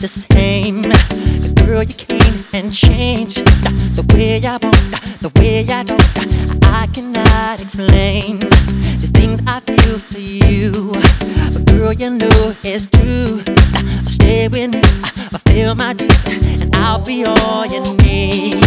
the same. Cause girl, you came and changed the way I walk, the way I talk. I cannot explain the things I feel for you. But girl, you know it's true. Stay with me, fulfill my dreams, and I'll be all you need.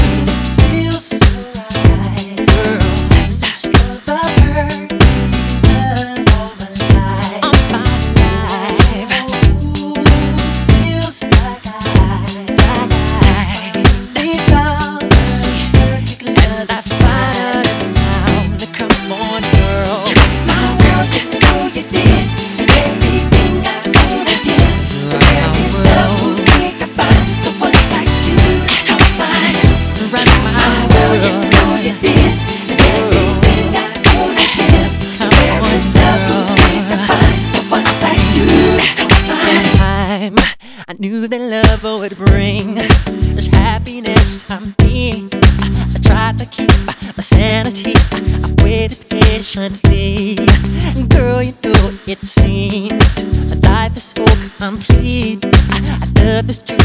Love would bring this happiness to me. I, I tried to keep my sanity. I waited patiently. And girl, you know it seems my life is so complete. I, I love this.